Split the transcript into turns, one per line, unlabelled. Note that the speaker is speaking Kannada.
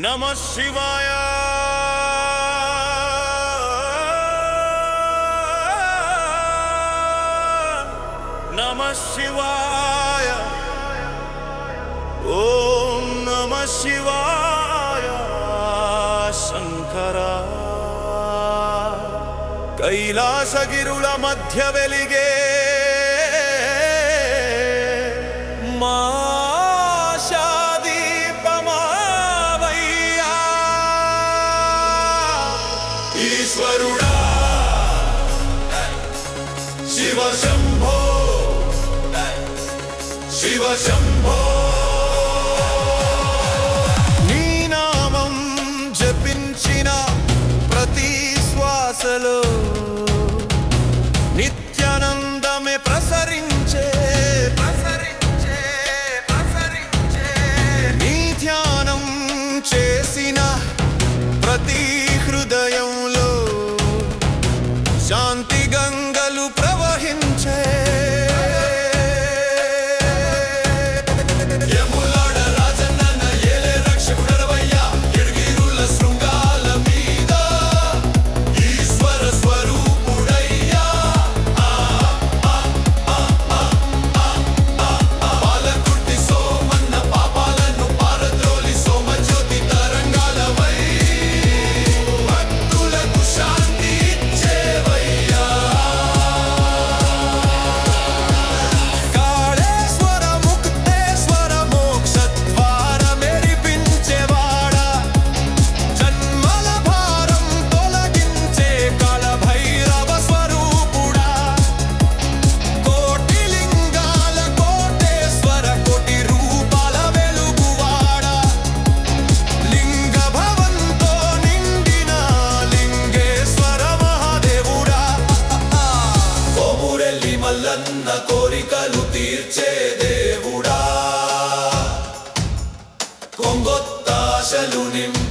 ನಮ ಶಿವಾಯ. ನಮ ಶಿವಾಯ. ಓಂ ನಮ ಶಿವಾಯ. ಶಂಕರ. ಕೈಲಾಸಗಿರುಳ ಮಧ್ಯವೆಲಿಗೆ. ईश्वरुणा शिव शम्भो शिव शम्भो Shanti. కోరికలు తీర్చే దేవుడా. కొంగొత్తాశలు నింపి